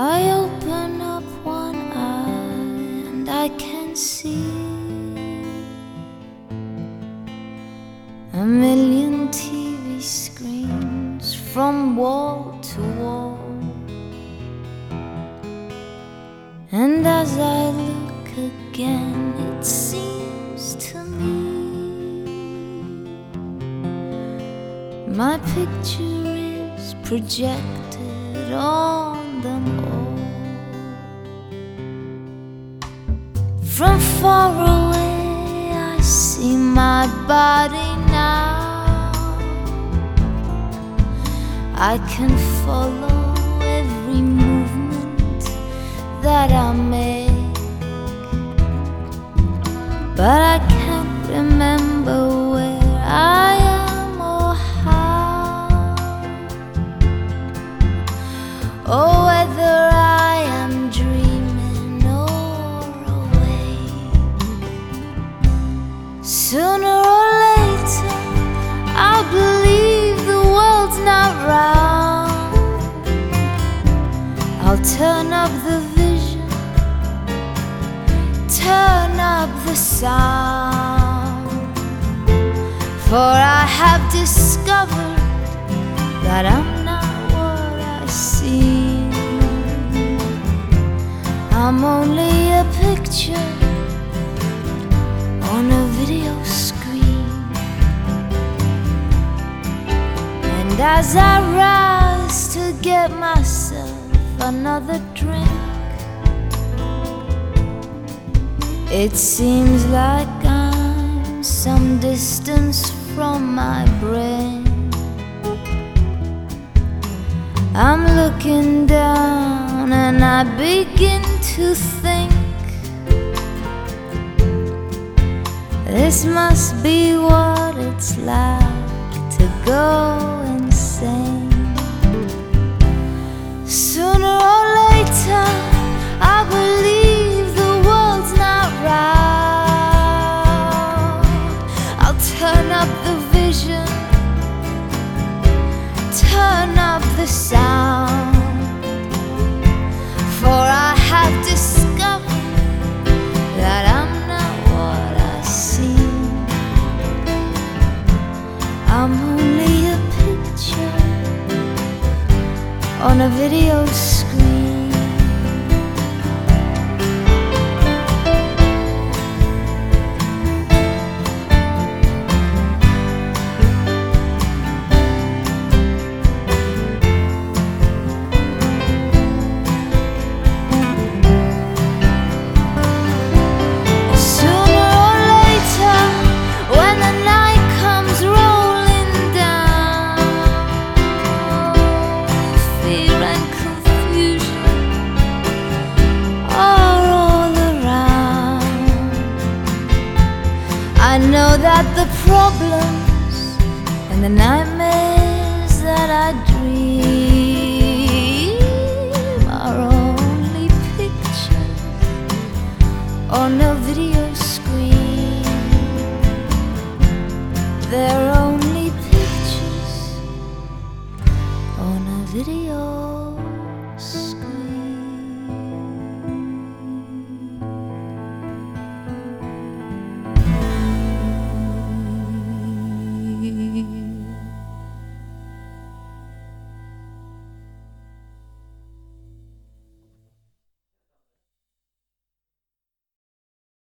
I open up one eye and I can see a million TV screens from wall to wall. And as I look again, it seems to me my picture is projected on them all. From far away, I see my body now. I can follow every movement that I make, but I Sooner or later, I'll believe the world's not round. I'll turn up the vision, turn up the sound. For I have discovered that I'm not what I seem. I'm only a picture as I rise to get myself another drink, it seems like I'm some distance from my brain. I'm looking down and I begin to think. This must be what it's like to go Sooner or later, I believe the world's not round. I'll turn up the vision, turn up the sound. On a video I know that the problems and the nightmares that I dream are only pictures on a video screen. They're only pictures on a video screen.